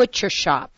butcher shop.